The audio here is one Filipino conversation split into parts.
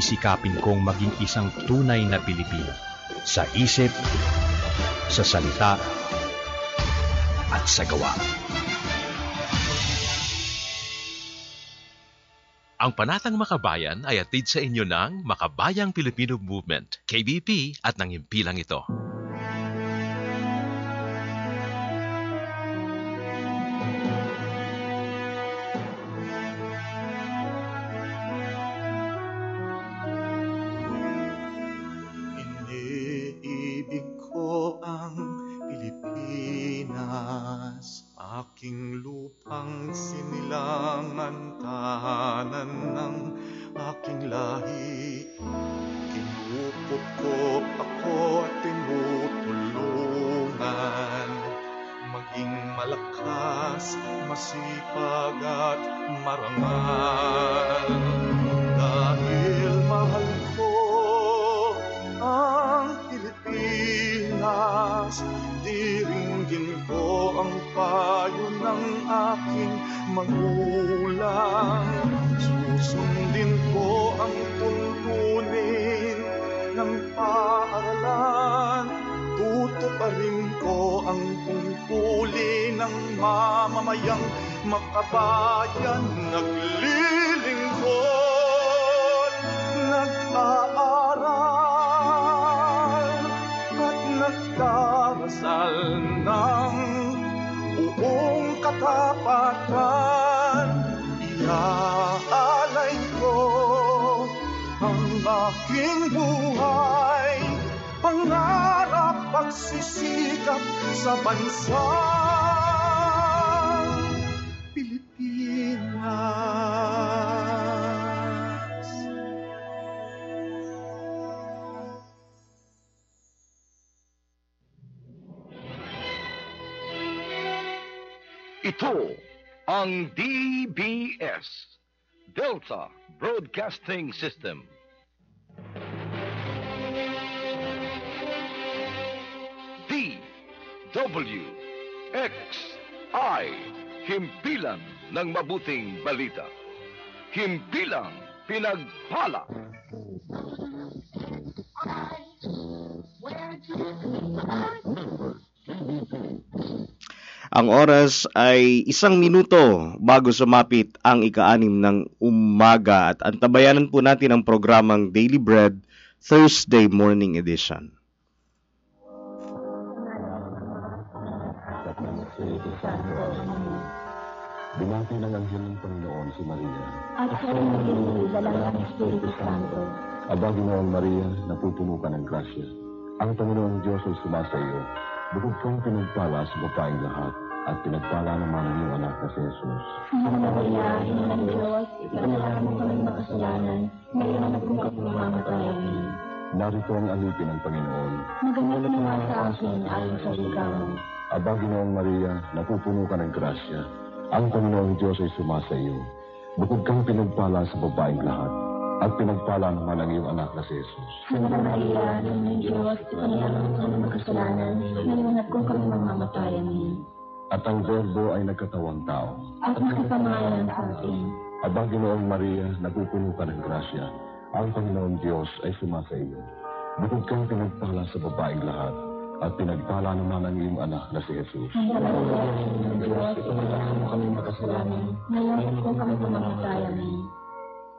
sisikapin kong maging isang tunay na Pilipino. Sa isip, sa salita, at sa gawa. Ang Panatang Makabayan ay atid sa inyo ng Makabayang Filipino Movement, KBP at ng himpilang ito. Aking lupang sinilangan tahanan ng aking lahi. Kinupot ko ako at tinutulungan, maging malakas, masipag at marangal. Dahil mahal ko ang Pilipinas Diringgin ko ang payo ng aking magulang. Susundin ko ang tuntunin ng paaralan. Tutuparin ko ang tungkulin ng mamamayang makabayan. Naglilingkod, aking buhay, pangarap pagsisikap sa bansa. Ito ang DBS, Delta Broadcasting System. W X I Himpilan ng mabuting balita. Himpilang pinagpala. Ang oras ay isang minuto bago sumapit ang ika-anim ng umaga at antabayanan po natin ang programang Daily Bread Thursday Morning Edition. Binati ng anghel ng Panginoon si Maria. At sa rin dala ng Espiritu Santo. Aba, Ginoong Maria, napupuno ka ng grasya. Ang Panginoong Diyos ay sumasa iyo. Bukod kang pinagpala sa babaeng lahat, at pinagpala naman ang iyong anak na si Jesus. Santa Maria, Ina ng Diyos, ipanalangin mo kami makasalanan, ngayon at kung kami mamamatayan niyo. Narito ang alipin ng Panginoon. Maganap naman sa akin ayon sa ligaw. Aba, Ginoong Maria, napupuno ka ng grasya. Ang Panginoong Diyos ay sumasa iyo. Bukod kang pinagpala sa babaeng lahat, at pinagpala naman ang iyong anak na si Jesus. Santa Maria, Ina ng Diyos, mo kami makasalanan, ngayon at kung kami mamamatayan niyo. At ang Verbo ay nagkatawang tao. At nakapamayan sa atin. Aba, Ginoong Maria, napupuno ka ng grasya. Ang Panginoong Diyos ay sumasa iyo. Bukod kang pinagpala sa babaeng lahat, at pinagpala naman ang iyong anak na si Jesus.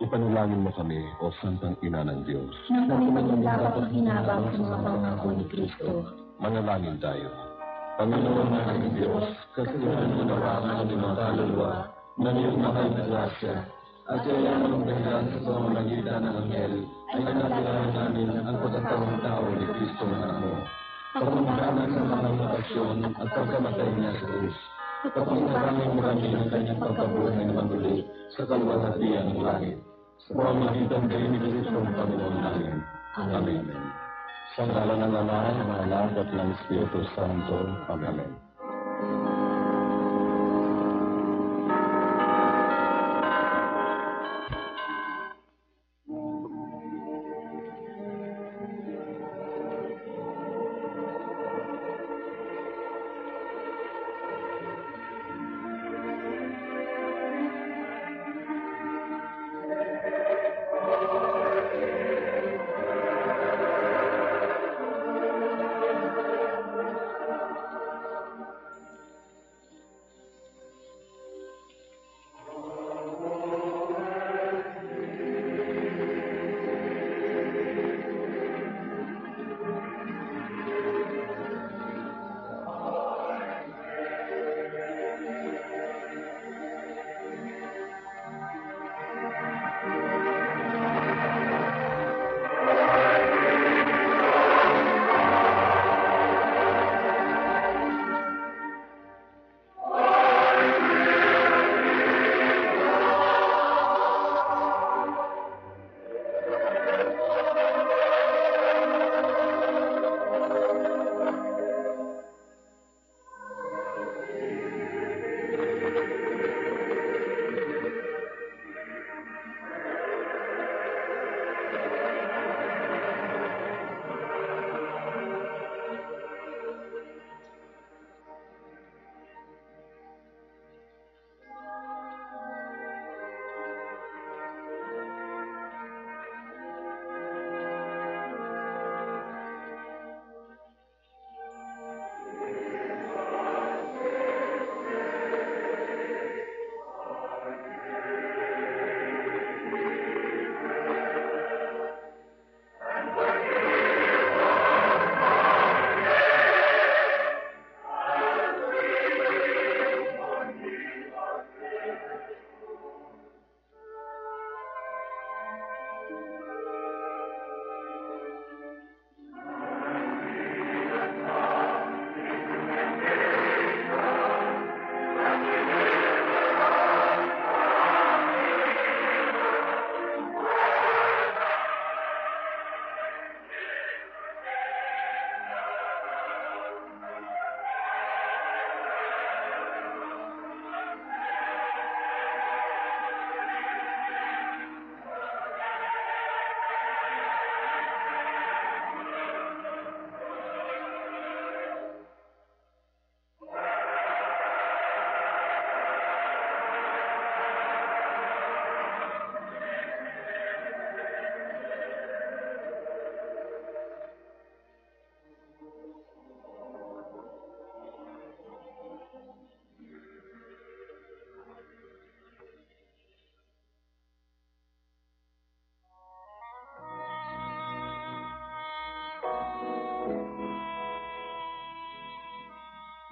Ipanalangin mo kami kami kami, O Santang Ina ng Diyos. Nang kami maging dapat makinabang sa mga pangako ni Kristo. Manalangin tayo. Panginoon na aming Diyos, kasiyahan mo nawa ang mga kaluluwa ng iyong mahal na grasya. At kaya ng dahilan sa pamamagitan ng Anghel, ay nagkakaroon namin ang pagkatawang tao ni Kristo na mo. Pagmamahal sa mga lokasyon at pagkamatay niya sa Diyos. Pagpaparaming mo kami ng kanyang pagkabuhay na maguli sa kaluwalhatian ng langit. Sa pamamagitan kayo ni Kristo ang Panginoon namin. Amen. Sa ngalan ng Ama, ng Anak at ng Espiritu Santo. Amen.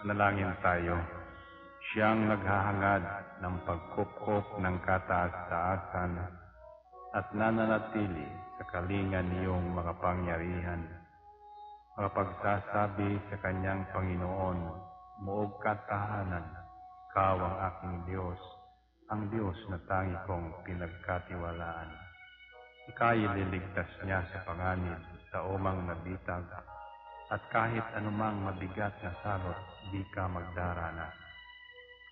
Manalangin tayo. Siyang naghahangad ng pagkupkop ng kataas-taasan at nananatili sa kalingan niyong mga pangyarihan. Makapagsasabi sa kanyang Panginoon, Muog katahanan, Kaw ang aking Diyos, ang Diyos na tangi kong pinagkatiwalaan. Ika'y liligtas niya sa panganib sa umang nabitag, at kahit anumang mabigat na salot, di ka magdarana.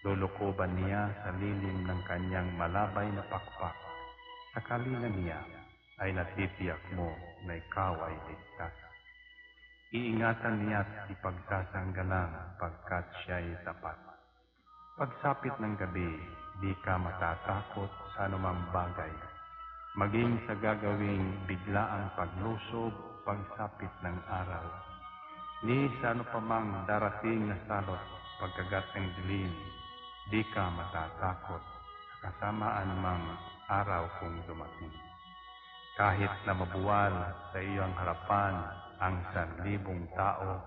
Lulukoban niya sa lilim ng kanyang malabay na pakpak. Sa kalinga niya ay natitiyak mo na ikaw ay ligtas. Iingatan niya at ipagsasanggalang pagkat siya ay tapat. Pagsapit ng gabi, di ka matatakot sa anumang bagay. Maging sa gagawing biglaang paglusob, pagsapit ng araw. Ni sa ano pa mang darating na salot, pagkagat ng dilim, di ka matatakot sa kasamaan mang araw kung dumating. Kahit na mabuwal sa iyong harapan ang sanlibong tao,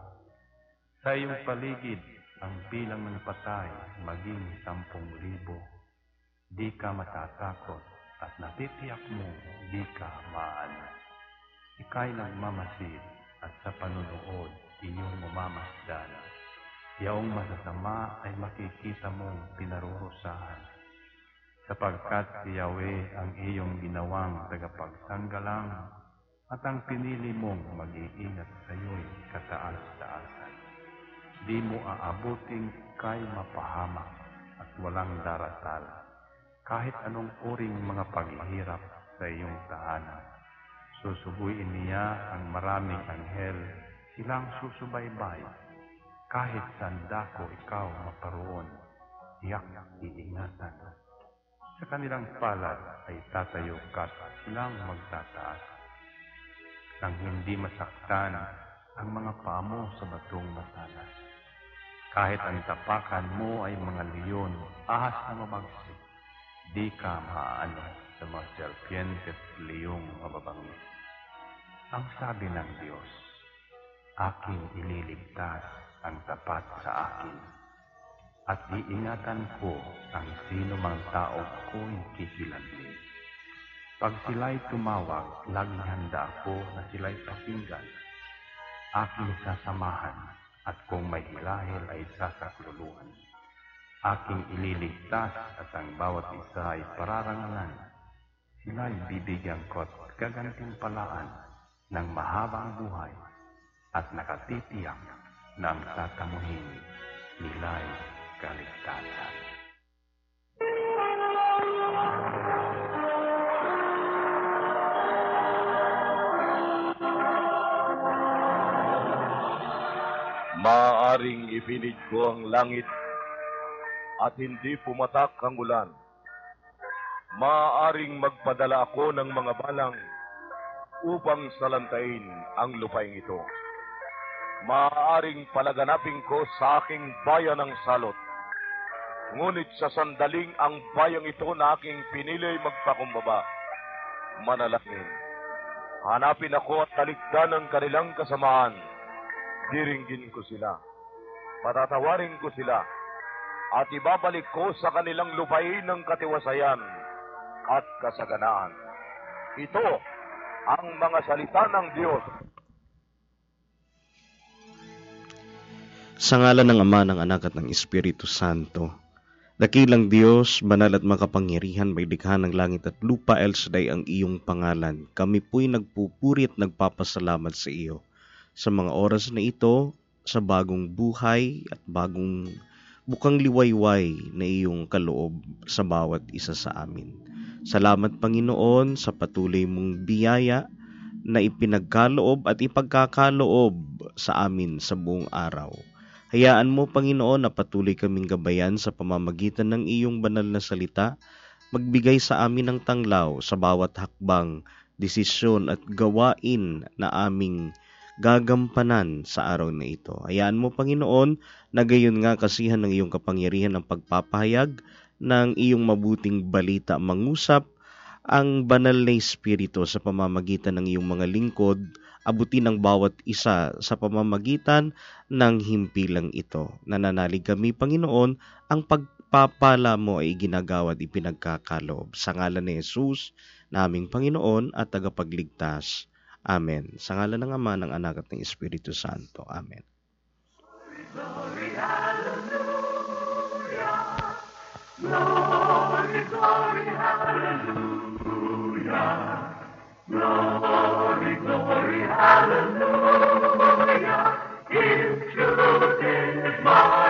sa iyong paligid ang bilang ng patay maging sampung libo, di ka matatakot at natitiyak mo di ka maano. Ika'y nagmamasid at sa panunood iyong mamamasdan. Yaong masasama ay makikita mong pinarurusahan. Sapagkat si Yahweh ang iyong ginawang tagapagsanggalang at ang pinili mong mag-iingat sa iyo'y kataas-taasan. Di mo aabuting kay mapahamak at walang daratal kahit anong uring mga paghihirap sa iyong tahanan. Susubuin niya ang maraming anghel, silang susubaybay. Kahit sandako ikaw maparoon, tiyak iingatan. Sa kanilang palad ay tatayo ka silang magtataas. Nang hindi masaktan ang mga pamo sa batong matalas. Kahit ang tapakan mo ay mga leon, ahas na mabagsik, di ka maaano sa mga serpiente at mababangis. Ang sabi ng Diyos, aking ililigtas ang tapat sa akin, at iingatan ko ang sino mang tao ko'y kikilanli. Pag sila'y tumawag, laging handa ako na sila'y pakinggan. Aking sasamahan, at kung may hilahil ay sasakluluhan. Aking ililigtas at ang bawat isa ay pararangalan. Sila'y bibigyan ko't gagantimpalaan ng mahabang buhay at nakatitiyak na ang tatamuhin nila'y kaligtasan. Maaring ipinig ko ang langit at hindi pumatak ang ulan. Maaring magpadala ako ng mga balang upang salantain ang lupaing ito. Maaring palaganapin ko sa aking bayan ng salot. Ngunit sa sandaling ang bayang ito na aking pinili magpakumbaba, manalangin. Hanapin ako at talikdan ang kanilang kasamaan. Diringgin ko sila. Patatawarin ko sila at ibabalik ko sa kanilang lupain ng katiwasayan at kasaganaan. Ito ang mga salita ng Diyos. Sa ngalan ng Ama, ng Anak at ng Espiritu Santo, Dakilang Diyos, banal at makapangyarihan, may likha ng langit at lupa, El Shaddai ang iyong pangalan. Kami po'y nagpupuri at nagpapasalamat sa iyo. Sa mga oras na ito, sa bagong buhay at bagong bukang liwayway na iyong kaloob sa bawat isa sa amin. Salamat Panginoon sa patuloy mong biyaya na ipinagkaloob at ipagkakaloob sa amin sa buong araw. Hayaan mo, Panginoon, na patuloy kaming gabayan sa pamamagitan ng iyong banal na salita, magbigay sa amin ng tanglaw sa bawat hakbang, desisyon at gawain na aming gagampanan sa araw na ito. Hayaan mo, Panginoon, na gayon nga kasihan ng iyong kapangyarihan ng pagpapahayag ng iyong mabuting balita mangusap ang banal na Espiritu sa pamamagitan ng iyong mga lingkod, abutin ang bawat isa sa pamamagitan ng himpilang ito. Nananalig kami, Panginoon, ang pagpapala mo ay ginagawa at ipinagkakaloob. Sa ngalan ni Jesus, naming Panginoon at tagapagligtas. Amen. Sa ngalan ng Ama, ng Anak at ng Espiritu Santo. Amen. Glory, hallelujah. Glory, glory, hallelujah. Glory, hallelujah. His truth is marching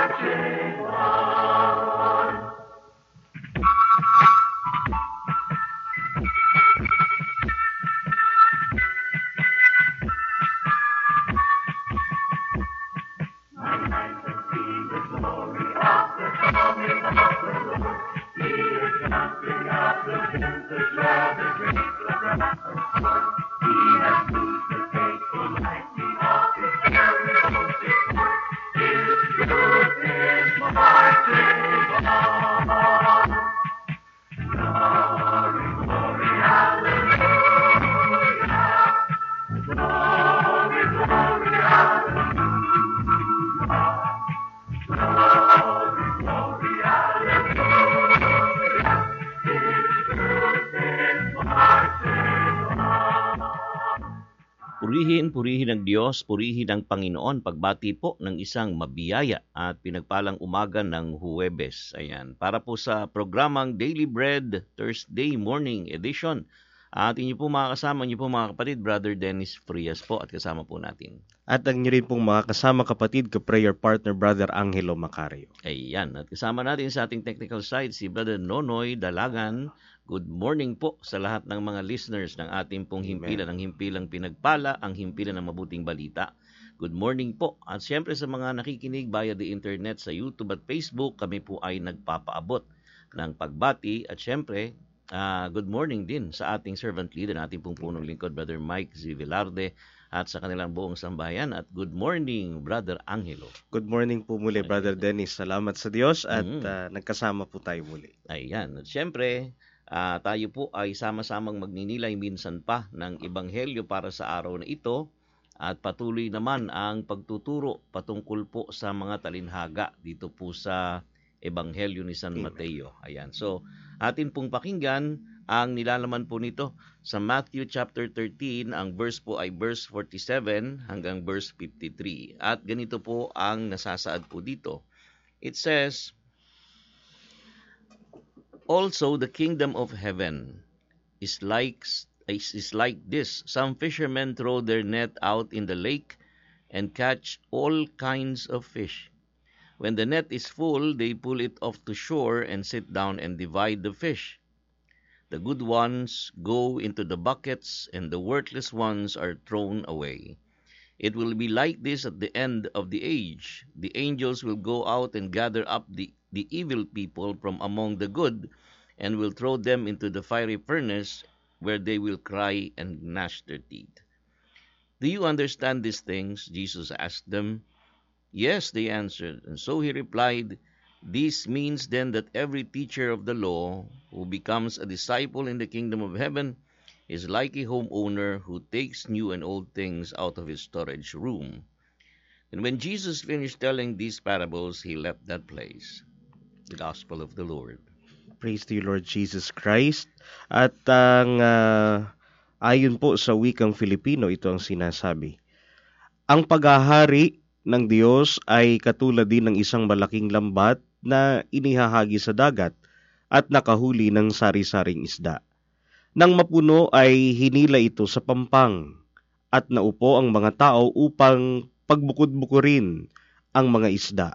Diyos, purihin ng Panginoon. Pagbati po ng isang mabiyaya at pinagpalang umaga ng Huwebes. Ayan. Para po sa programang Daily Bread Thursday Morning Edition. At inyo po mga kasama, inyo po mga kapatid, Brother Dennis Frias po at kasama po natin. At ang inyo rin pong mga kasama kapatid, ka-prayer partner, Brother Angelo Macario. Ayan. At kasama natin sa ating technical side, si Brother Nonoy Dalagan. Good morning po sa lahat ng mga listeners ng ating pong himpilan, ang himpilang pinagpala, ang himpilan ng mabuting balita. Good morning po. At siyempre sa mga nakikinig via the internet sa YouTube at Facebook, kami po ay nagpapaabot ng pagbati. At siyempre, uh, good morning din sa ating servant leader, ating pong punong lingkod, Brother Mike Z. Velarde, at sa kanilang buong sambayan. At good morning, Brother Angelo. Good morning po muli, Brother Dennis. Salamat sa Diyos at mm. uh, nagkasama po tayo muli. Ayan. At siyempre, Uh, tayo po ay sama-samang magninilay minsan pa ng Ebanghelyo para sa araw na ito at patuloy naman ang pagtuturo patungkol po sa mga talinhaga dito po sa Ebanghelyo ni San Mateo. Ayan. So, atin pong pakinggan ang nilalaman po nito sa Matthew chapter 13. Ang verse po ay verse 47 hanggang verse 53. At ganito po ang nasasaad po dito. It says, Also, the kingdom of heaven is like is, like this: some fishermen throw their net out in the lake and catch all kinds of fish. When the net is full, they pull it off to shore and sit down and divide the fish. The good ones go into the buckets, and the worthless ones are thrown away. It will be like this at the end of the age. The angels will go out and gather up the, the evil people from among the good and will throw them into the fiery furnace where they will cry and gnash their teeth. Do you understand these things? Jesus asked them. Yes, they answered. And so he replied, This means then that every teacher of the law who becomes a disciple in the kingdom of heaven is like a homeowner who takes new and old things out of his storage room. And when Jesus finished telling these parables, he left that place. The Gospel of the Lord. Praise to you, Lord Jesus Christ. At ang uh, ayon po sa wikang Filipino, ito ang sinasabi. Ang paghahari ng Diyos ay katulad din ng isang malaking lambat na inihahagi sa dagat at nakahuli ng sari-saring isda. Nang mapuno ay hinila ito sa pampang at naupo ang mga tao upang pagbukod-bukurin ang mga isda.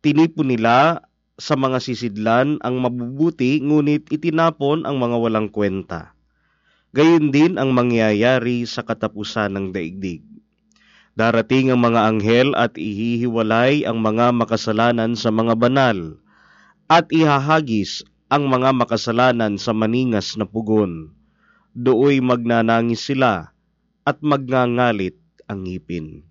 Tinipon nila sa mga sisidlan ang mabubuti ngunit itinapon ang mga walang kwenta. Gayon din ang mangyayari sa katapusan ng daigdig. Darating ang mga anghel at ihihiwalay ang mga makasalanan sa mga banal at ihahagis ang mga makasalanan sa maningas na pugon. Dooy magnanangis sila at magngangalit ang ngipin.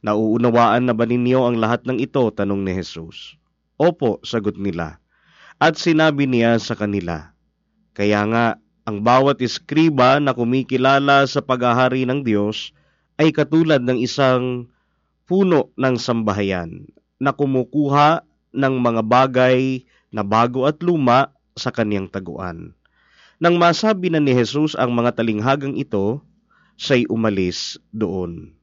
Nauunawaan na ba ninyo ang lahat ng ito? Tanong ni Jesus. Opo, sagot nila. At sinabi niya sa kanila, Kaya nga, ang bawat eskriba na kumikilala sa paghahari ng Diyos ay katulad ng isang puno ng sambahayan na kumukuha ng mga bagay na bago at luma sa kaniyang taguan. Nang masabi na ni Jesus ang mga talinghagang ito, siya'y umalis doon.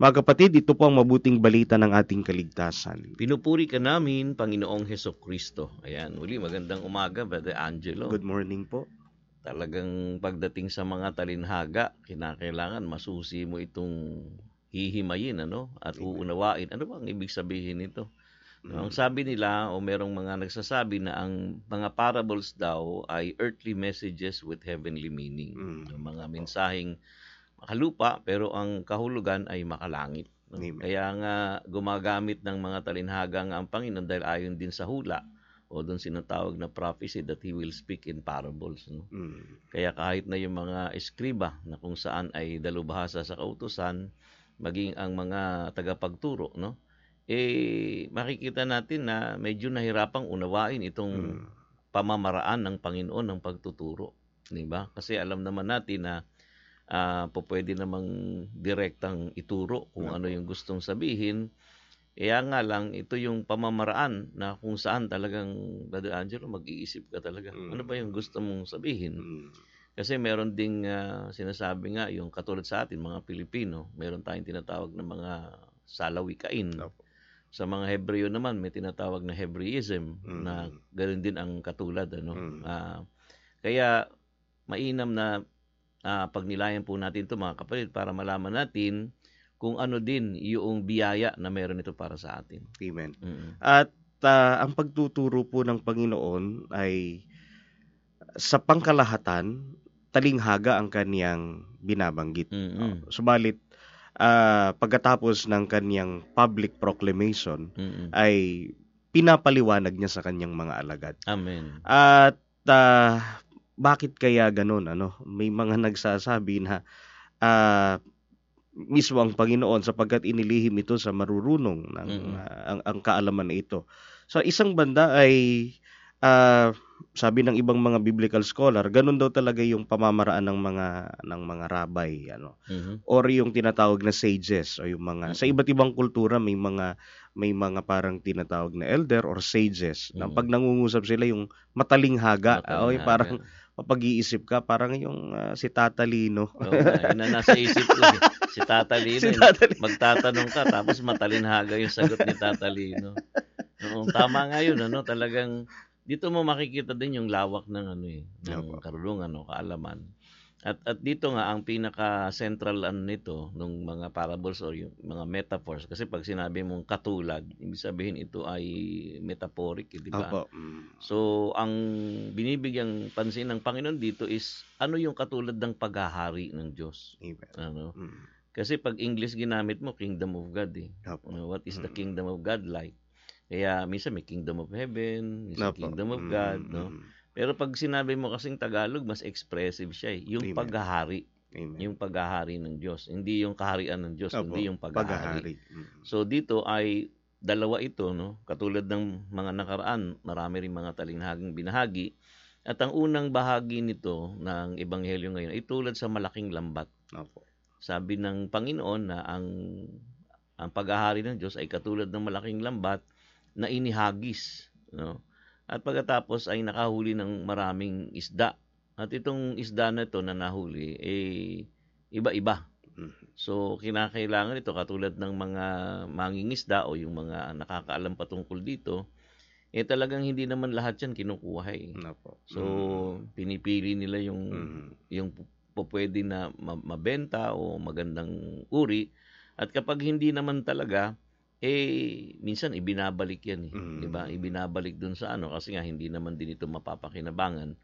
Mga kapatid, ito po ang mabuting balita ng ating kaligtasan. Pinupuri ka namin, Panginoong Heso Kristo. Ayan, uli, magandang umaga, Brother Angelo. Good morning po. Talagang pagdating sa mga talinhaga, kinakailangan masusi mo itong hihimayin, ano? At uunawain. Ano bang ibig sabihin nito? Mm. Ang sabi nila, o merong mga nagsasabi na ang mga parables daw ay earthly messages with heavenly meaning. Mm. Yung mga mensaheng makalupa, pero ang kahulugan ay makalangit. no? Amen. Kaya nga gumagamit ng mga talinhaga nga ang Panginoon dahil ayon din sa hula o doon sinatawag na prophecy that He will speak in parables. No? Mm. Kaya kahit na yung mga eskriba na kung saan ay dalubhasa sa kautusan, maging ang mga tagapagturo, no? Eh, makikita natin na medyo nahirapang unawain itong Mm. pamamaraan ng Panginoon ng pagtuturo. Di ba? Kasi alam naman natin na ah po pwede namang direktang ituro kung ano yung gustong sabihin. Kaya nga lang, ito yung pamamaraan na kung saan talagang, Brother Angelo, mag-iisip ka talaga. Mm. Ano ba yung gusto mong sabihin? Mm. Kasi meron ding ah, sinasabi nga, yung katulad sa atin, mga Pilipino, meron tayong tinatawag na mga salawikain. Opo. Sa mga Hebreo naman, may tinatawag na Hebraism Mm. na ganoon din ang katulad. Ano? Mm. Ah, kaya, mainam na ah, pagnilayan po natin ito mga kapatid para malaman natin kung ano din yung biyaya na meron ito para sa atin. Amen. Mm. At ah, ang pagtuturo po ng Panginoon ay sa pangkalahatan, talinghaga ang kaniyang binabanggit. Mm-mm. Oh, Subalit, ah, pagkatapos ng kaniyang public proclamation, Mm-mm. ay pinapaliwanag niya sa kanyang mga alagad. Amen. At ah, bakit kaya ganun? Ano? May mga nagsasabi na ah, mismo ang Panginoon sapagkat inilihim ito sa marurunong ng Mm. ah, ang, ang kaalaman na ito. So isang banda ay ah, sabi ng ibang mga biblical scholar, ganun daw talaga yung pamamaraan ng mga ng mga rabay, ano Mhm. or yung tinatawag na sages o yung mga sa iba't ibang kultura may mga may mga parang tinatawag na elder or sages na Mm. pag nangungusap sila yung matalinghaga o yung Matalinghaga. parang mapag-iisip ka parang yung ah, si Tata Lino Oo yun ang nasa isip ko. eh. Si Tata Lino, Si eh, Tata Lino. magtatanong ka tapos matalinhaga yung sagot ni Tata Lino. Oo, tama nga yun, ano, talagang dito mo makikita din yung lawak ng ano eh, ng Opo. karunungan o kaalaman. At at dito nga ang pinaka central ano nito nung mga parables or yung mga metaphors kasi pag sinabi mong katulad, ibig sabihin ito ay metaphoric, eh, di ba? Opo. Mm. So, ang binibigyang pansin ng Panginoon dito is ano yung katulad ng paghahari ng Diyos. Amen. Ano? Mm. Kasi pag English ginamit mo, Kingdom of God eh. Opo. Ano, what is the Mm. Kingdom of God like? Kaya minsan may Kingdom of Heaven, minsan Opo. Kingdom of God, mm, no? mm. Pero pag sinabi mo kasing Tagalog, mas expressive siya eh. Yung Amen. paghahari, Amen. yung paghahari ng Diyos. Hindi yung kaharian ng Diyos, Opo. hindi yung paghahari. Mm. So dito ay dalawa ito no, katulad ng mga nakaraan, marami ring mga talinghagang binahagi. At ang unang bahagi nito ng ebanghelyo ngayon ay tulad sa malaking lambat. Opo. Sabi ng Panginoon na ang ang paghahari ng Diyos ay katulad ng malaking lambat na inihagis, no? At pagkatapos ay nakahuli ng maraming isda. At itong isda na ito na nahuli eh iba-iba. Mm. So, kinakailangan ito katulad ng mga mangingisda o yung mga nakakaalam patungkol dito, eh talagang hindi naman lahat yan kinukuha eh. So, pinipili nila yung Mm. yung pwede na ma- mabenta o magandang uri. At kapag hindi naman talaga, eh minsan ibinabalik yan eh, Mm. 'di ba? Ibinabalik dun sa ano kasi nga hindi naman din ito mapapakinabangan.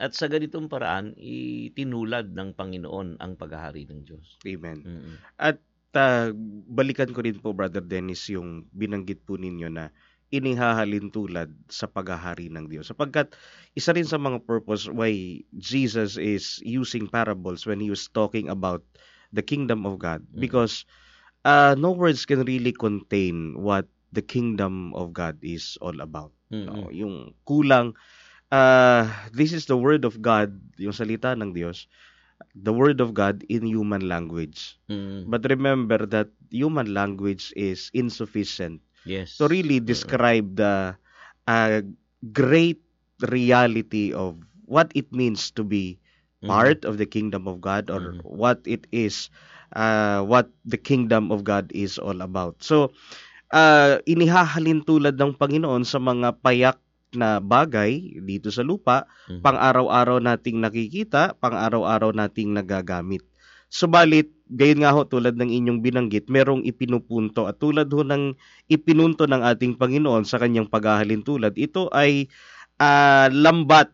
At sa ganitong paraan, itinulad ng Panginoon ang paghahari ng Diyos. Amen. Mm. At ah, balikan ko rin po, Brother Dennis, yung binanggit po ninyo na inihahalin tulad sa paghahari ng Diyos. Sapagkat isa rin sa mga purpose why Jesus is using parables when he was talking about the kingdom of God. Mm. Because uh, no words can really contain what the kingdom of God is all about. Mm. No? Yung kulang uh, this is the word of God, yung salita ng Diyos, the word of God in human language. Mm. But remember that human language is insufficient Yes. to really describe the uh, great reality of what it means to be Mhm. part of the kingdom of God or Mhm. what it is uh, what the kingdom of God is all about. So uh, inihahalin tulad ng Panginoon sa mga payak na bagay dito sa lupa, Mhm. pang-araw-araw nating nakikita, pang-araw-araw nating nagagamit. Subalit, gayon nga ho tulad ng inyong binanggit, merong ipinupunto at tulad ho ng ipinunto ng ating Panginoon sa kanyang paghahalin tulad, ito ay ah, lambat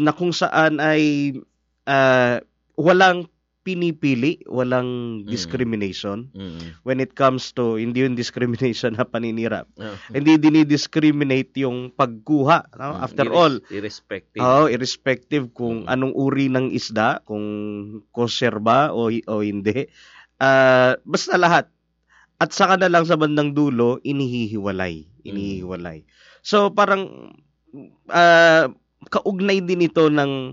na kung saan ay ah, walang pinipili, walang Mm. discrimination Mm. when it comes to hindi yung discrimination na paninira. Oh. Hindi dinidiscriminate yung pagkuha. No? Mm. After Irres- all, irrespective. oh, irrespective kung Mm. anong uri ng isda, kung kosher ba o, o hindi. Ah, basta lahat. At saka na lang sa bandang dulo, inihihiwalay. Inihiwalay. So parang ah, kaugnay din ito ng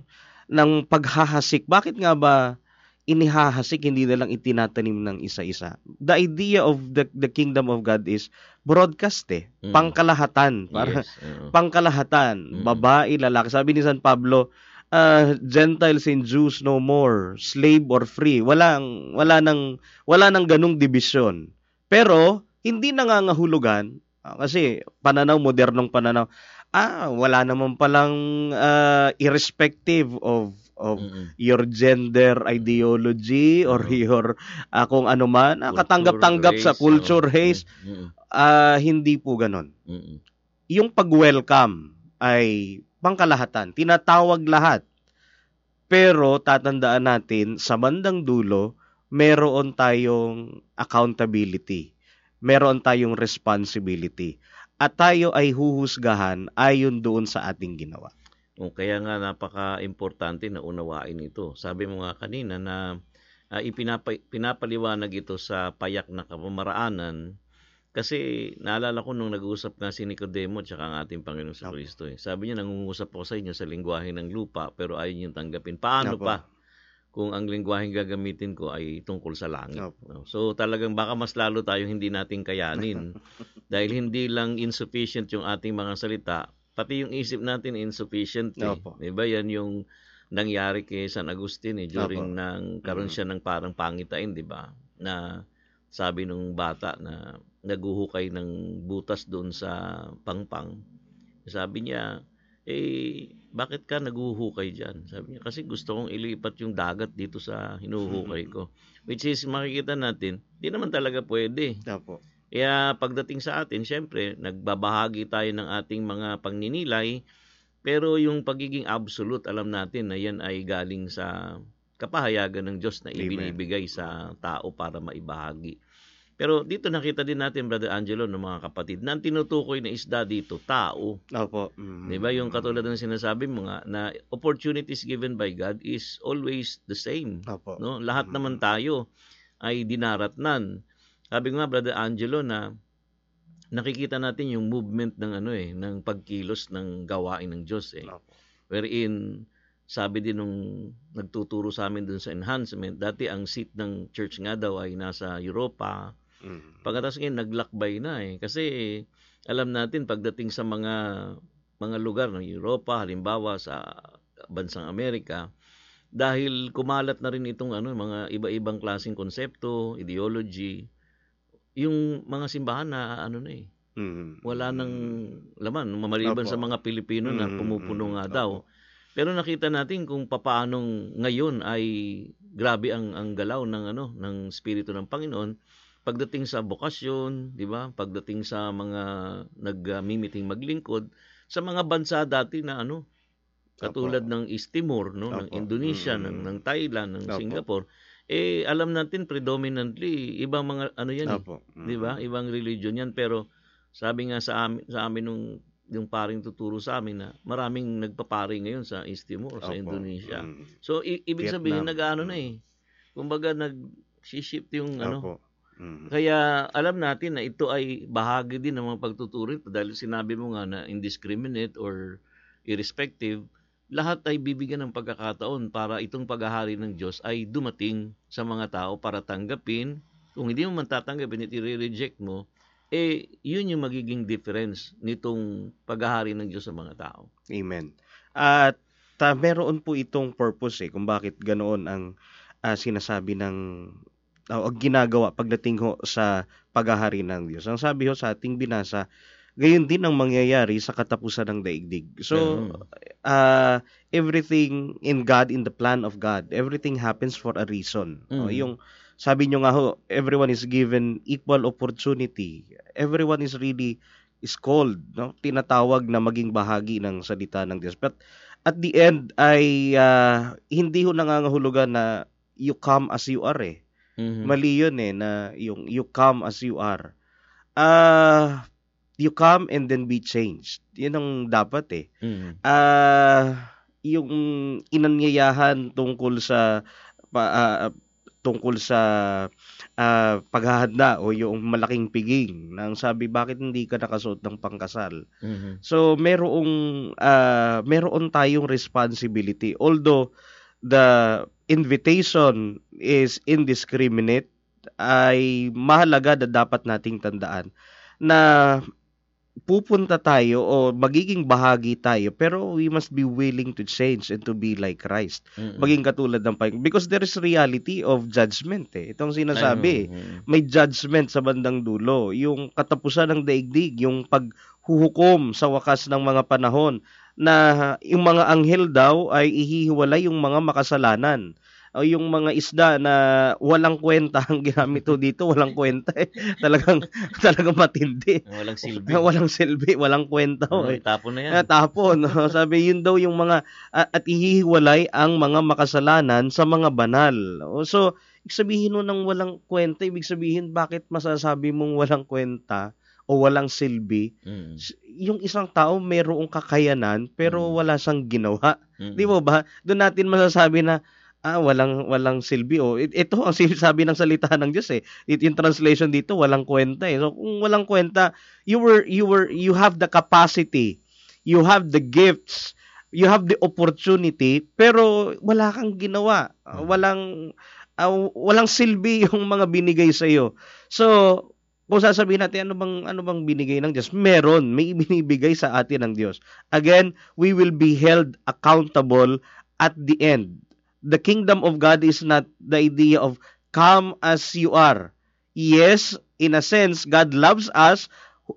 ng paghahasik. Bakit nga ba inihahasik, hindi na lang itinatanim ng isa-isa. The idea of the the kingdom of God is broadcast eh. Mm. Pangkalahatan. Para, Yes. oo. pangkalahatan, Mm. babae, lalaki. Sabi ni San Pablo, uh, Gentiles and Jews no more, slave or free. Walang wala nang wala nang ganung division. Pero hindi nangangahulugan ah, kasi pananaw modernong pananaw. Ah, wala naman palang ah, irrespective of of Mm-mm. your gender ideology or Oo. your ah, kung ano man, Culture, katanggap-tanggap sa race, culture oo. haze, Mm-mm. ah, hindi po ganon Mm-mm. yung pag-welcome ay pangkalahatan. Tinatawag lahat. Pero tatandaan natin, sa bandang dulo, meron tayong accountability. Meron tayong responsibility. At tayo ay huhusgahan ayon doon sa ating ginawa. O, kaya nga napaka-importante na unawain ito. Sabi mo nga kanina na ah, ipinapa, pinapaliwanag ito sa payak na kapamaraanan kasi naalala ko nung nag-uusap nga si Nicodemo at ang ating Panginoon sa. Kristo. Eh. Sabi niya, nangungusap ako sa inyo sa lingwahe ng lupa pero ayaw niyong tanggapin. Paano Apo. pa kung ang lingwaheng gagamitin ko ay tungkol sa langit? Apo. So talagang baka mas lalo tayong hindi natin kayanin dahil hindi lang insufficient yung ating mga salita, pati yung isip natin insufficient. Eh. Opo. Diba yan yung nangyari kay San Agustin eh, during Opo. nang karon Mm. siya ng parang pangitain, di ba? Na sabi nung bata na naguhukay ng butas doon sa pangpang. Sabi niya, eh, bakit ka naguhukay dyan? Sabi niya, kasi gusto kong ilipat yung dagat dito sa hinuhukay ko. Which is, makikita natin, di naman talaga pwede. Opo. Kaya pagdating sa atin, syempre, nagbabahagi tayo ng ating mga pagninilay, pero yung pagiging absolute, alam natin na yan ay galing sa kapahayagan ng Diyos na Amen. ibinibigay sa tao para maibahagi. Pero dito nakita din natin, Brother Angelo, ng mga kapatid, na ang tinutukoy na isda dito, tao. Opo. Mm. Di ba? Yung katulad ng sinasabi mo nga, na opportunities given by God is always the same. Opo. No? Lahat Mm. naman tayo ay dinaratnan. Sabi nga brother Angelo na nakikita natin yung movement ng ano eh, ng pagkilos ng gawain ng Diyos eh. Wherein sabi din nung nagtuturo sa amin dun sa enhancement, dati ang seat ng church nga daw ay nasa Europa. Mm. Pagkatapos ngayon naglakbay na eh kasi alam natin pagdating sa mga mga lugar ng Europa, halimbawa sa bansang Amerika, dahil kumalat na rin itong ano mga iba-ibang klaseng konsepto, ideology, yung mga simbahan na ano na eh, Mm. wala nang laman mamaliban Opo. sa mga Pilipino na Mm, pumupuno nga opo. daw. Pero nakita natin kung papaanong ngayon ay grabe ang ang galaw ng ano ng espiritu ng Panginoon pagdating sa bokasyon, 'di ba? Pagdating sa mga nagmimiting maglingkod sa mga bansa dati na ano katulad ng East Timor, no, ng Opo. Indonesia, Mm. ng ng Thailand, ng Opo. Singapore. Eh alam natin predominantly ibang mga ano yan, eh, Opo. Mm. 'di ba? Ibang religion 'yan pero sabi nga sa amin sa amin nung yung paring tuturo sa amin na maraming nagpapari ngayon sa East Timor, sa Opo. Indonesia. Mm. So i- ibig sabihin Vietnam. nag-ano na eh. Kumbaga nag-shift yung ano. Opo. Mm. Kaya alam natin na ito ay bahagi din ng mga pagtuturo dahil sinabi mo nga na indiscriminate or irrespective, lahat ay bibigyan ng pagkakataon para itong paghahari ng Diyos ay dumating sa mga tao para tanggapin. Kung hindi mo man tatanggapin at i-reject mo, eh, yun yung magiging difference nitong paghahari ng Diyos sa mga tao. Amen. At uh, meron po itong purpose eh kung bakit ganoon ang uh, sinasabi ng uh, ginagawa pagdating ho sa paghahari ng Diyos. Ang sabi ho sa ating binasa, gayon din ang mangyayari sa katapusan ng daigdig. So, uh, everything in God, in the plan of God, everything happens for a reason. Mm. O, yung sabi nyo nga ho, everyone is given equal opportunity. Everyone is really is called, no? tinatawag na maging bahagi ng salita ng Diyos. But at the end ay uh, hindi ho nangangahulugan na you come as you are eh. Mhm. Mali yun eh, na yung you come as you are. Ah, you come and then be changed. Yun ang dapat eh. Mhm. Ah, yung inanyayahan tungkol sa pa, ah, tungkol sa ah, paghahanda o yung malaking piging nang sabi bakit hindi ka nakasuot ng pangkasal. Mhm. So merong ah, meron tayong responsibility although the invitation is indiscriminate ay mahalaga na dapat nating tandaan na pupunta tayo o magiging bahagi tayo pero we must be willing to change and to be like Christ. Mhm. Maging katulad ng Panginoon. Because there is reality of judgment eh. Itong sinasabi. mhm. may judgment sa bandang dulo, yung katapusan ng daigdig, yung paghuhukom sa wakas ng mga panahon na yung mga anghel daw ay ihihiwalay yung mga makasalanan o yung mga isda na walang kwenta ang ginamit ho dito, walang kwenta eh. Talagang talagang matindi. Walang silbi. walang silbi, walang kwenta ho Oh, eh. tapon na yan. Ah, tapon. no? Sabi yun daw yung mga at, at ihihiwalay ang mga makasalanan sa mga banal. O, So, ibig sabihin nun ng walang kwenta, ibig sabihin bakit masasabi mong walang kwenta o walang silbi? S- Yung isang tao mayroong kakayanan pero Mm. wala siyang ginawa. Mhm. Di mo ba? Doon natin masasabi na ah walang walang silbi o it- ito ang sinasabi ng salita ng Diyos eh. It, yung translation dito walang kwenta eh. So kung walang kwenta, you were you were you have the capacity, you have the gifts, you have the opportunity pero wala kang ginawa. Ah, walang ah, walang silbi yung mga binigay sa iyo. So kung sasabihin natin ano bang ano bang binigay ng Diyos, meron, may ibinibigay sa atin ng Diyos. Again, we will be held accountable at the end. The kingdom of God is not the idea of come as you are. Yes, in a sense, God loves us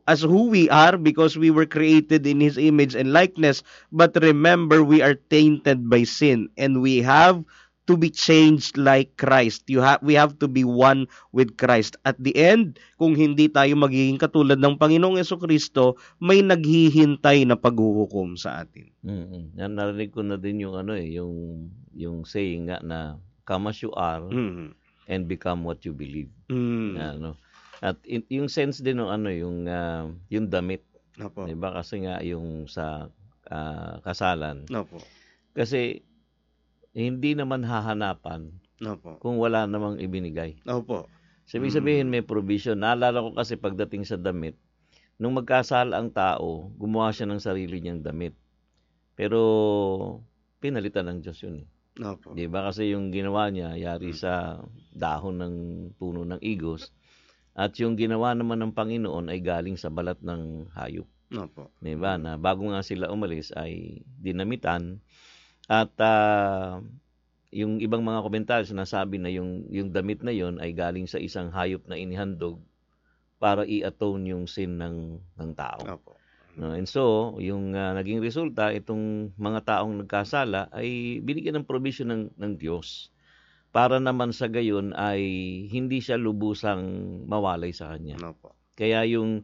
as who we are because we were created in His image and likeness. But remember, we are tainted by sin and we have to be changed like Christ. You have we have to be one with Christ. At the end, kung hindi tayo magiging katulad ng Panginoong Kristo, may naghihintay na paghuhukom sa atin. Mhm. Yan narinig ko na din yung ano eh, yung yung saying nga na come as you are Mm. and become what you believe. Mm. Ano. At in- yung sense din ng ano yung ah, yung damit, Opo. 'di ba? Kasi nga yung sa ah, kasalan. Opo. Kasi hindi naman hahanapan Opo. kung wala namang ibinigay. Opo. Sabi sabihin may provision. Naalala ko kasi pagdating sa damit, nung magkasala ang tao, gumawa siya ng sarili niyang damit. Pero pinalitan ng Diyos yun. Eh. Opo. 'Di ba? Kasi yung ginawa niya yari sa dahon ng puno ng igos at yung ginawa naman ng Panginoon ay galing sa balat ng hayop. Opo. 'Di ba? Na bago nga sila umalis ay dinamitan at ah, yung ibang mga komentaryo sinasabi na yung yung damit na yon ay galing sa isang hayop na inihandog para i-atone yung sin ng ng tao. Opo. No, and so, yung ah, naging resulta, itong mga taong nagkasala ay binigyan ng provision ng, ng Diyos para naman sa gayon ay hindi siya lubusang mawalay sa Kanya. Opo. Kaya yung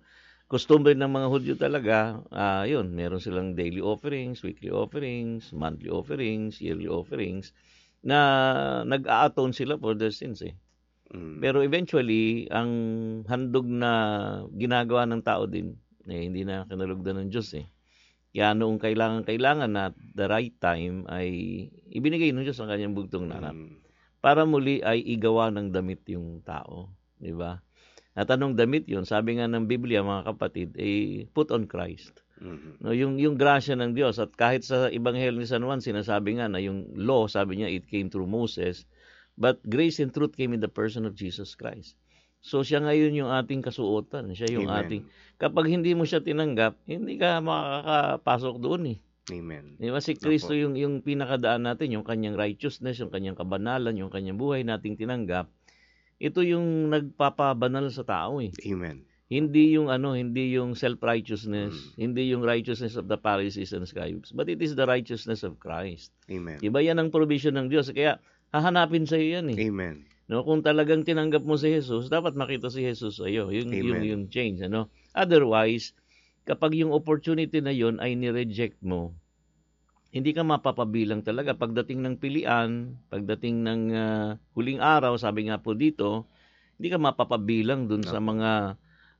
customary ng mga Hudyo talaga, ah yun, meron silang daily offerings, weekly offerings, monthly offerings, yearly offerings, na nag-a-atone sila for their sins eh. Mm. Pero eventually, ang handog na ginagawa ng tao din, eh, hindi na kinalugdan ng Diyos eh. Kaya noong kailangan-kailangan na the right time ay ibinigay ng Diyos ang kanyang bugtong na anak. Mm. Para muli ay igawa ng damit yung tao. Di ba? At anong damit yun? Sabi nga ng Biblia, mga kapatid, eh, put on Christ. Mhm. No, yung yung grasya ng Diyos at kahit sa Ebanghelyo ni San Juan sinasabi nga na yung law, sabi niya it came through Moses, but grace and truth came in the person of Jesus Christ. So siya ngayon yung ating kasuotan, siya yung Amen. ating kapag hindi mo siya tinanggap, hindi ka makakapasok doon eh. Amen. Di ba si Kristo yung yung pinakadaan natin, yung kanyang righteousness, yung kanyang kabanalan, yung kanyang buhay nating tinanggap. Ito yung nagpapabanal sa tao eh. Amen. Hindi yung ano, hindi yung self-righteousness, Mm. hindi yung righteousness of the Pharisees and scribes, but it is the righteousness of Christ. Amen. Diba yan ang provision ng Diyos? Kaya hahanapin sa iyo yan eh. Amen. No, kung talagang tinanggap mo si Jesus, dapat makita si Jesus sa iyo. Yung Amen. yung yung change, ano? Otherwise, kapag yung opportunity na yon ay ni-reject mo, hindi ka mapapabilang talaga pagdating ng pilian, pagdating ng ah, huling araw, sabi nga po dito, hindi ka mapapabilang dun sa mga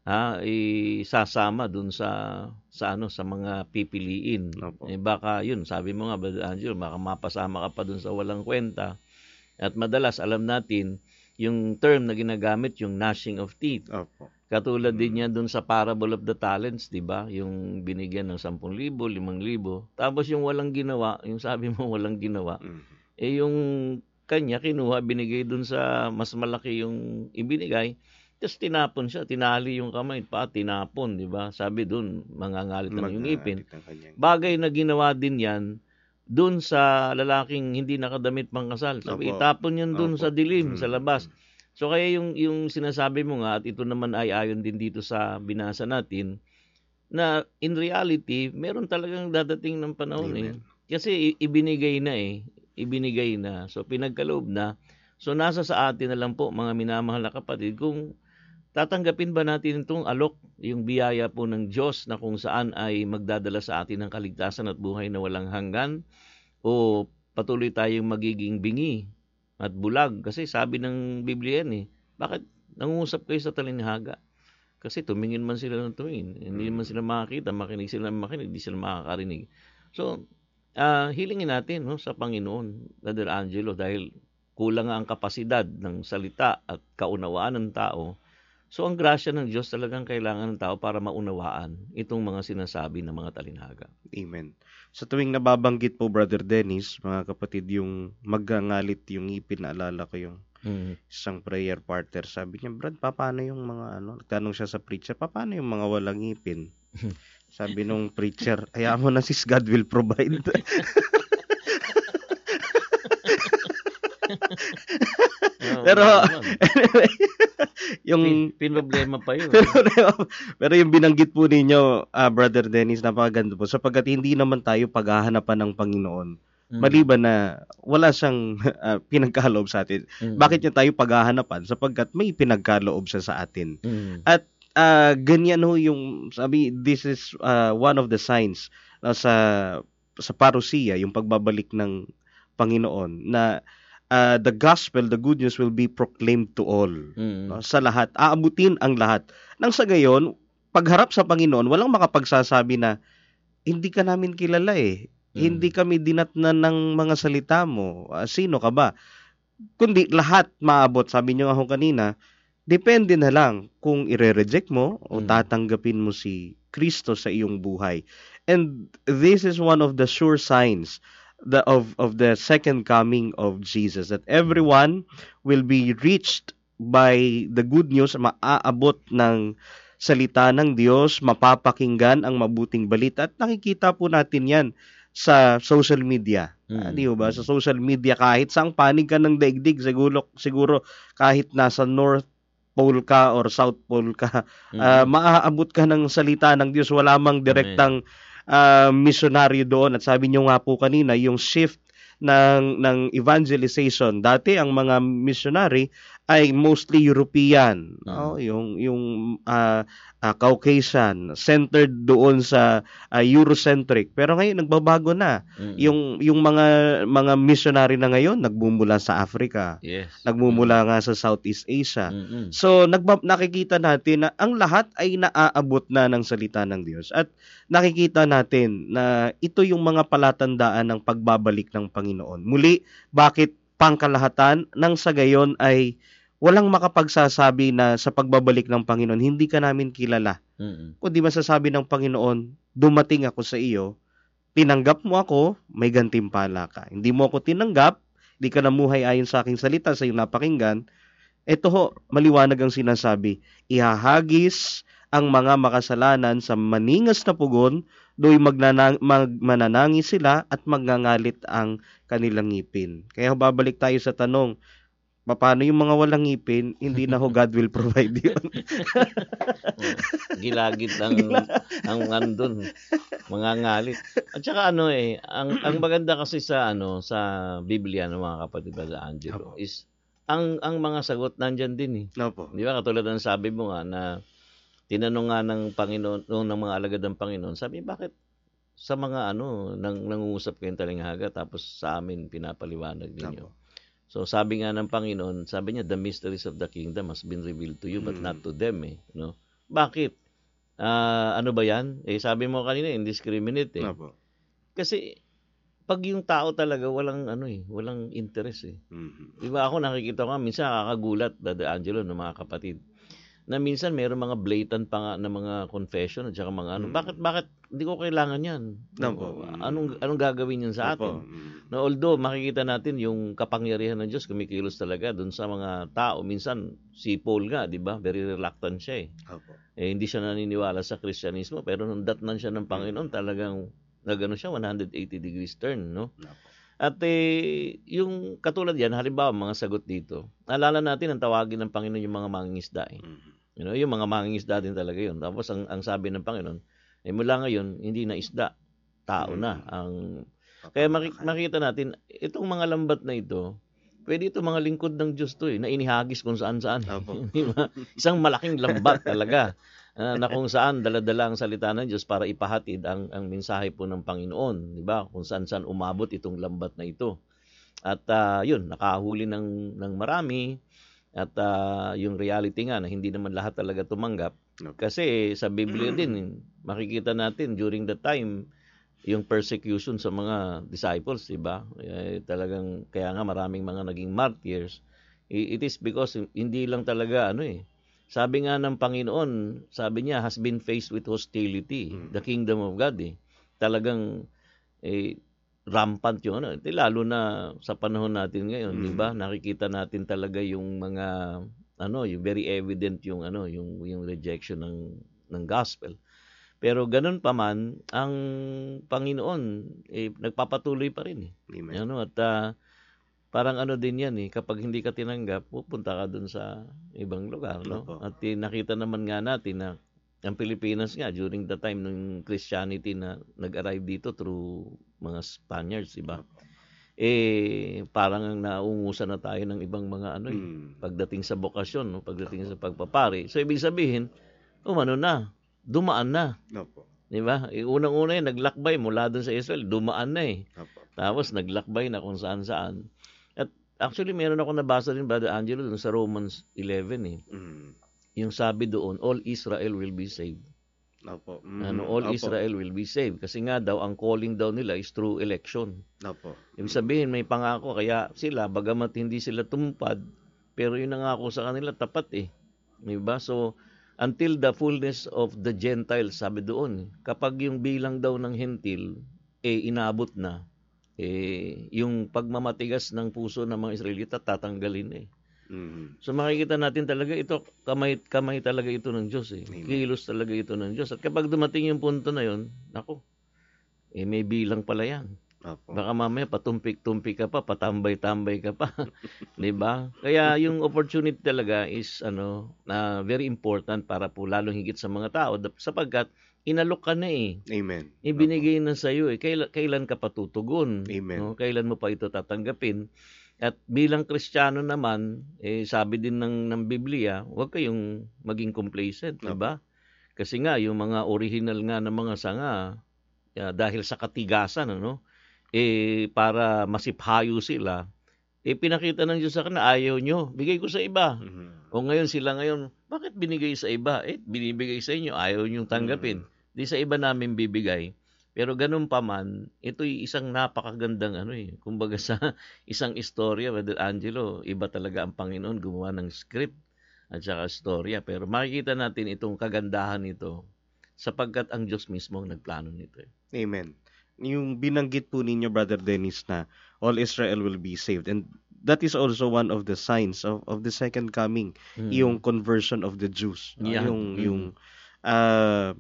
ha, isasama dun sa sa ano sa mga pipiliin. Opo. Eh baka yun, sabi mo nga Brother Angelo, baka mapasama ka pa dun sa walang kwenta. At madalas alam natin yung term na ginagamit yung gnashing of teeth. Opo. Katulad din yan dun sa parable of the talents, di ba? Yung binigyan ng 10,000, 5,000. Tapos yung walang ginawa, yung sabi mo walang ginawa, Mhm. eh yung kanya kinuha, binigay dun sa mas malaki yung ibinigay, tapos tinapon siya, tinali yung kamay, pa tinapon, di ba? Sabi dun, mangangalit ng yung ipin. Ang Bagay na ginawa din yan dun sa lalaking hindi nakadamit pangkasal. Sabi, Opo. itapon yun dun Opo. sa dilim, sa Mm. labas. So kaya yung yung sinasabi mo nga at ito naman ay ayon din dito sa binasa natin na in reality meron talagang dadating ng panahon eh. Amen. Kasi i- ibinigay na eh, ibinigay na. So pinagkaloob na. So nasa sa atin na lang po mga minamahal na kapatid kung tatanggapin ba natin itong alok, yung biyaya po ng Diyos na kung saan ay magdadala sa atin ng kaligtasan at buhay na walang hanggan o patuloy tayong magiging bingi at bulag. Kasi sabi ng Biblia yan eh bakit nangungusap kayo sa talinhaga kasi tumingin man sila ng tumingin. Hindi man sila makakita makinig sila ng makinig hindi sila makakarinig. So ah hilingin natin no sa Panginoon Brother Angelo dahil kulang ang kapasidad ng salita at kaunawaan ng tao so ang grasya ng Diyos talagang kailangan ng tao para maunawaan itong mga sinasabi ng mga talinhaga Amen. Sa tuwing nababanggit po, Brother Dennis, mga kapatid, yung magangalit yung ngipin, naalala ko yung mm. isang prayer partner. Sabi niya, Brad, pa- paano yung mga ano? Nagtanong siya sa preacher, "Pa- paano yung mga walang ngipin? Sabi nung preacher, hayaan mo na sis, God will provide. Oo, Pero, anyway, yung... Pin- pinroblema pa yun pero, pero yung binanggit po ninyo, ah, Brother Dennis, napakaganda po. Sapagkat hindi naman tayo paghahanapan ng Panginoon. Mm. Maliban na wala siyang ah, pinagkaloob sa atin. Mm. Bakit niya tayo paghahanapan? Sapagkat may pinagkaloob siya sa atin. Mm. Ah, ganyan ho yung sabi this is ah, one of the signs na sa sa parousia yung pagbabalik ng Panginoon na ah, the gospel the good news will be proclaimed to all Mm. no? sa lahat aabutin ang lahat nang sa gayon pagharap sa Panginoon walang makapagsasabi na hindi ka namin kilala eh Mm. hindi kami dinatnan ng mga salita mo Ah, sino ka ba kundi lahat maabot sabi niyo nga ho kanina depende na lang kung ire-reject mo o Mm. tatanggapin mo si Kristo sa iyong buhay. And this is one of the sure signs the, of, of the second coming of Jesus that everyone will be reached by the good news, maaabot ng salita ng Diyos, mapapakinggan ang mabuting balita at nakikita po natin yan sa social media. Mm. Ah, di ba? Sa social media, kahit saang panig ka ng daigdig, siguro, siguro kahit nasa North Pole ka or South Pole ka, Mm. ah, maaabot ka ng salita ng Diyos. Wala mang direktang ah, misyonaryo doon. At sabi niyo nga po kanina, yung shift ng, ng evangelization. Dati, ang mga missionary ay mostly European. Ah. Oh, yung yung ah, ah, Caucasian, centered doon sa ah, Eurocentric. Pero ngayon nagbabago na. Mm. Yung yung mga mga missionary na ngayon nagmumula sa Africa, yes. nagmumula nga sa Southeast Asia. Mm-mm. So nagba- nakikita natin na ang lahat ay naaabot na ng salita ng Diyos at nakikita natin na ito yung mga palatandaan ng pagbabalik ng Panginoon. Muli, bakit pangkalahatan nang sa gayon ay walang makapagsasabi na sa pagbabalik ng Panginoon, hindi ka namin kilala. Mm-mm. Kundi masasabi ng Panginoon, dumating ako sa iyo, tinanggap mo ako, may gantimpala ka. Hindi mo ako tinanggap, hindi ka namuhay ayon sa aking salita sa iyong napakinggan, ito ho, maliwanag ang sinasabi, ihahagis ang mga makasalanan sa maningas na pugon, do'y magnanang, mag, mananangis sila at magngangalit ang kanilang ngipin. Kaya babalik tayo sa tanong, paano yung mga walang ngipin, hindi na ho God will provide yun. Oh, gilagid ang ang andun mga ngalit at saka ano eh ang ang maganda kasi sa ano sa Biblia ng mga kapatid sa Angelo Apo. is ang ang mga sagot nandiyan din eh no po. di ba katulad ng sabi mo nga na tinanong nga ng Panginoon ng mga alagad ng Panginoon sabi bakit sa mga ano nang nangungusap kayong talinghaga tapos sa amin pinapaliwanag ninyo Apo. So sabi nga ng Panginoon, sabi niya, the mysteries of the kingdom has been revealed to you, but Mm. not to them. Eh, no? Bakit? Ah, ano ba yan? Eh, sabi mo kanina, indiscriminate eh. No po. Kasi, pag yung tao talaga, walang ano eh, walang interest eh. Mhm. Di ba ako nakikita ko minsan nakakagulat, Dada Angelo, ng mga kapatid, na minsan mayroong mga blatant pa nga na mga confession at saka mga ano. Mm. Bakit, bakit, hindi ko kailangan yan. No po. Anong, anong gagawin yan sa atin? Mm. Na although makikita natin yung kapangyarihan ng Diyos kumikilos talaga doon sa mga tao. Minsan si Paul nga, 'di ba? Very reluctant siya eh. Opo. eh hindi siya naniniwala sa Kristyanismo pero nung datnan siya ng Panginoon talagang nagano siya 180 degrees turn, no? Opo. At eh, yung katulad yan, halimbawa mga sagot dito, alala natin ang tawagin ng Panginoon yung mga mangingisda eh. Mhm. You know, yung mga mangingisda din talaga yun. Tapos ang, ang sabi ng Panginoon, eh mula ngayon, hindi na isda, tao na Mm. ang kaya maki- makita natin, itong mga lambat na ito, pwede ito mga lingkod ng Diyos to eh, na inihagis kung saan saan. Opo. Di ba? Isang malaking lambat talaga. ah, na kung saan daladala ang salita ng Diyos para ipahatid ang, ang mensahe po ng Panginoon. Di ba? Kung saan saan umabot itong lambat na ito. At ah, yun, nakahuli ng, ng marami. At ah, yung reality nga na hindi naman lahat talaga tumanggap. Kasi sa Biblia din, makikita natin during the time, yung persecution sa mga disciples, di ba? Eh, talagang, kaya nga maraming mga naging martyrs. It is because hindi lang talaga, ano eh, sabi nga ng Panginoon, sabi niya, has been faced with hostility, Mm. the kingdom of God eh. Talagang, eh, rampant yung ano. Eh, Lalo na sa panahon natin ngayon, Mm. di ba? Nakikita natin talaga yung mga, ano, yung very evident yung, ano, yung, yung rejection ng, ng gospel. Pero ganun pa man, ang Panginoon, eh, nagpapatuloy pa rin eh. Amen. Ano, at ah, parang ano din yan eh, kapag hindi ka tinanggap, pupunta ka dun sa ibang lugar. No? Opo. At eh, nakita naman nga natin na ang Pilipinas nga, during the time ng Christianity na nag-arrive dito through mga Spaniards, di ba? Eh, parang ang naungusan na tayo ng ibang mga ano eh, Mm. pagdating sa bokasyon, no? pagdating sa pagpapari. So, ibig sabihin, umano na, dumaan na. Opo. Di ba? Eh, unang-una eh, naglakbay mula dun sa Israel, dumaan na eh. Opo. Tapos naglakbay na kung saan-saan. At actually, meron ako nabasa din, Brother Angelo, dun sa Romans 11 eh. Mm. Yung sabi doon, all Israel will be saved. Opo. Mm. Ano, all Opo. Israel will be saved. Kasi nga daw, ang calling daw nila is through election. Opo. Ibig sabihin, may pangako. Kaya sila, bagamat hindi sila tumupad, pero yung nangako sa kanila, tapat eh. Di ba? So, until the fullness of the Gentiles, sabi doon, kapag yung bilang daw ng hentil, eh, inabot na, eh, yung pagmamatigas ng puso ng mga Israelita, tatanggalin eh. Mm. So makikita natin talaga ito, kamay, kamay talaga ito ng Diyos eh. Amen. Kilos talaga ito ng Diyos. At kapag dumating yung punto na yon, nako, eh may bilang pala yan. Opo. Baka mamaya patumpik-tumpik ka pa, patambay-tambay ka pa. 'Di ba? Kaya yung opportunity talaga is ano, na very important para po lalong higit sa mga tao sapagkat inalok ka na eh. Amen. Ibinigay na sa iyo eh. Kailan, kailan ka patutugon? Amen. No? Kailan mo pa ito tatanggapin? At bilang Kristiyano naman, eh, sabi din ng, ng Biblia, huwag kayong maging complacent, di ba? Kasi nga, yung mga original nga ng mga sanga, ah, dahil sa katigasan, ano, eh, para masiphayo sila, eh, pinakita ng Diyos sa kanila, ayaw nyo, bigay ko sa iba. Mhm. O ngayon sila ngayon, bakit binigay sa iba? Eh, binibigay sa inyo, ayaw nyong tanggapin. Di sa iba namin bibigay. Pero ganun pa man, ito'y isang napakagandang ano eh. Kumbaga sa isang istorya, Brother Angelo, iba talaga ang Panginoon gumawa ng script at saka istorya. Pero makikita natin itong kagandahan nito sapagkat ang Diyos mismo ang nagplano nito. Eh. Amen. Yung binanggit po ninyo, Brother Dennis, na all Israel will be saved. And that is also one of the signs of, of the second coming, Mm. yung conversion of the Jews. no? Yan. Yung, Mm. yung, ah,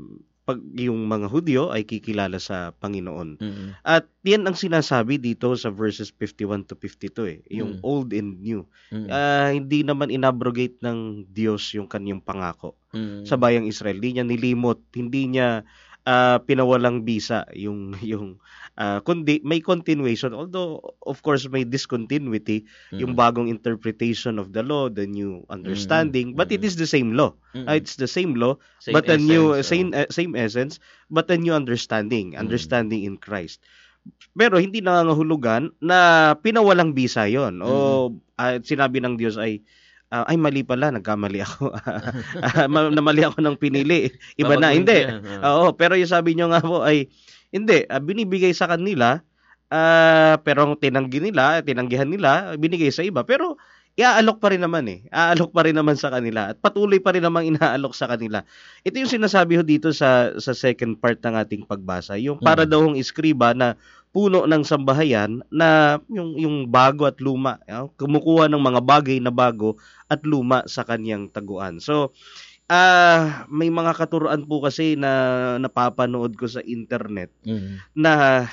pag, yung mga Hudyo ay kikilala sa Panginoon. Mm. At yan ang sinasabi dito sa verses 51 to 52 eh, yung Mm. old and new. Mm. Ah, hindi naman inabrogate ng Diyos yung kanyang pangako Mm. sa bayang Israel. Hindi niya nilimot, hindi niya ah, pinawalang bisa yung yung ah, kundi may continuation although of course may discontinuity yung Mm. bagong interpretation of the law, the new understanding, but it Mm. is the same law. Mm. Ah, it's the same law, Same but a new essence, same eh, same essence, but a new understanding, Mm. understanding in Christ. Pero hindi nangangahulugan na pinawalang bisa 'yon o ah, sinabi ng Diyos ay ah, ay mali pala, nagkamali ako. Ma- namali ako ng pinili. Iba na, hindi. oh. Oo, pero yung sabi nyo nga po ay hindi, ah, binibigay sa kanila ah, pero ang tinanggi nila, tinanggihan nila, binigay sa iba. Pero iaalok pa rin naman eh. Aalok pa rin naman sa kanila at patuloy pa rin namang inaalok sa kanila. Ito yung sinasabi ho dito sa sa second part ng ating pagbasa. Yung para Mm. daw hong iskriba na puno ng sambahayan na yung yung bago at luma, you know, kumukuha ng mga bagay na bago at luma sa kanyang taguan. So, ah may mga katuruan po kasi na napapanood ko sa internet Mm. na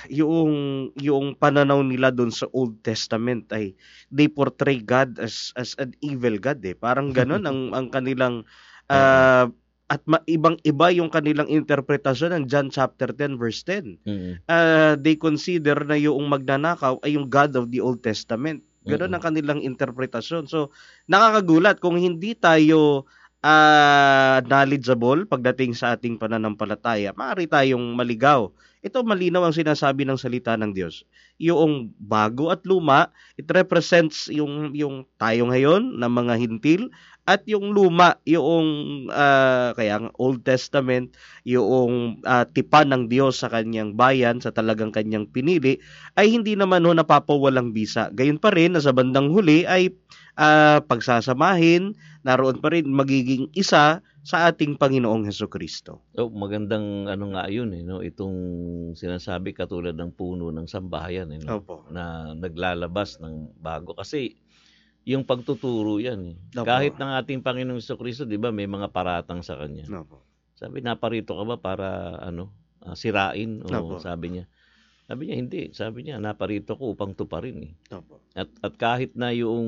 yung yung pananaw nila doon sa Old Testament ay they portray God as as an evil God eh. Parang ganun ang ang kanilang ah, at ma- ibang-iba yung kanilang interpretasyon ng John chapter 10 verse 10. Mm. Ah, they consider na yung magnanakaw ay yung God of the Old Testament. Ganun Mm-mm. ang kanilang interpretasyon. So, nakakagulat kung hindi tayo ah, knowledgeable pagdating sa ating pananampalataya, maaari tayong maligaw. Ito malinaw ang sinasabi ng salita ng Diyos. Yung bago at luma, it represents yung yung tayo ngayon na mga hintil at yung luma, yung ah, kaya ang Old Testament, yung ah, tipan ng Diyos sa kanyang bayan, sa talagang kanyang pinili, ay hindi naman ho napapawalang bisa. Gayon pa rin na sa bandang huli ay ah, pagsasamahin, naroon pa rin magiging isa sa ating Panginoong Heso Kristo. Oh, magandang ano nga yun eh, no? Itong sinasabi katulad ng puno ng sambahayan eh, no? Opo. na naglalabas ng bago kasi yung pagtuturo yan eh. Kahit ng ating Panginoong Kristo, 'di ba, may mga paratang sa kanya. Opo. Sabi, naparito ka ba para ano, ah, sirain o Opo. sabi niya. Sabi niya hindi, sabi niya naparito ko upang tuparin eh. Opo. At at kahit na yung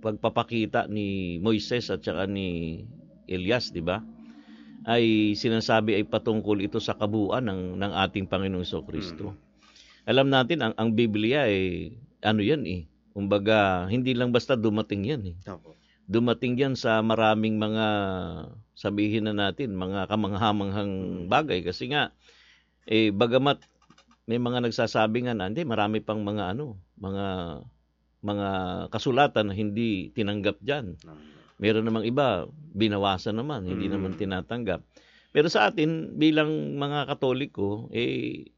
pagpapakita ni Moises at saka ni Elias, 'di ba? Ay sinasabi ay patungkol ito sa kabuuan ng ng ating Panginoong Kristo. Alam natin ang ang Biblia ay ano 'yan eh. Kumbaga, hindi lang basta dumating 'yan eh. Opo. Dumating 'yan sa maraming mga sabihin na natin, mga kamanghamanghang bagay kasi nga eh bagamat may mga nagsasabi nga na hindi marami pang mga ano, mga mga kasulatan na hindi tinanggap diyan. Meron namang iba binawasan naman, hindi Mm. naman tinatanggap. Pero sa atin bilang mga Katoliko, eh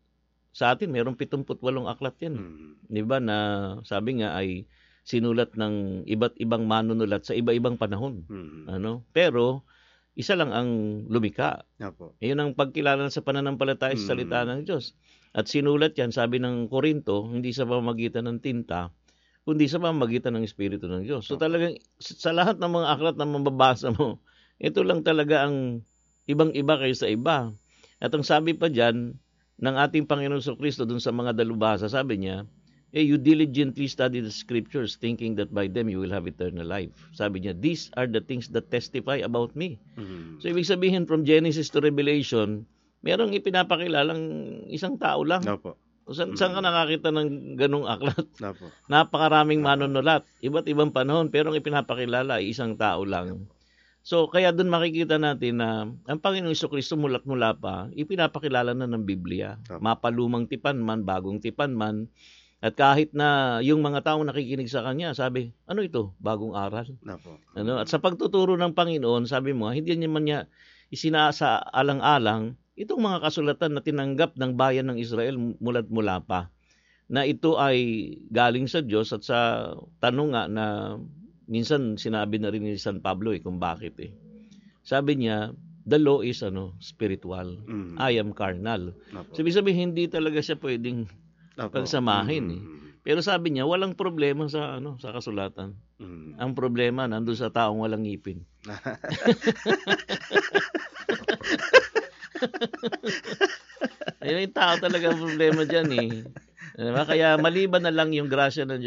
sa atin merong 78 aklat 'yan. Mm. 'Di ba na sabi nga ay sinulat ng iba't ibang manunulat sa iba-ibang panahon, Mm. ano? Pero isa lang ang lumika. Opo. Iyon ang pagkilala sa pananampalataya sa salita ng Diyos. At sinulat yan, sabi ng Korinto, hindi sa pamamagitan ng tinta, kundi sa pamamagitan ng Espiritu ng Diyos. So talagang sa lahat ng mga aklat na mababasa mo, ito lang talaga ang ibang-iba kaysa iba. At ang sabi pa dyan, ng ating Panginoon sa Kristo dun sa mga dalubhasa, sabi niya, eh, you diligently study the scriptures thinking that by them you will have eternal life. Sabi niya, these are the things that testify about me. Mm. So, ibig sabihin, from Genesis to Revelation, merong ipinapakilalang isang tao lang. Opo. Saan, saan ka nakakita ng ganong aklat? Opo. Napakaraming manunulat, iba't ibang panahon, pero ang ipinapakilala ay isang tao lang. So, kaya doon makikita natin na ang Panginoong Kristo mulat mula pa, ipinapakilala na ng Biblia. Tama. Mapalumang tipan man, bagong tipan man. At kahit na yung mga taong nakikinig sa kanya, sabi, ano ito? Bagong aral. Opo. Ano? At sa pagtuturo ng Panginoon, sabi mo, hindi niya man niya isinasa alang-alang itong mga kasulatan na tinanggap ng bayan ng Israel mula't mula pa na ito ay galing sa Diyos at sa tanong nga na minsan sinabi na rin ni San Pablo eh kung bakit eh. Sabi niya, the law is ano, spiritual. Mm. I am carnal. Ibig sabihin, hindi talaga siya pwedeng Opo. pagsamahin eh. Mm. Pero sabi niya, walang problema sa ano sa kasulatan. Mm. Ang problema nandun sa taong walang ngipin. Ayun yung tao talaga ang problema dyan eh. Diba? Kaya maliban na lang yung grasya ng Diyos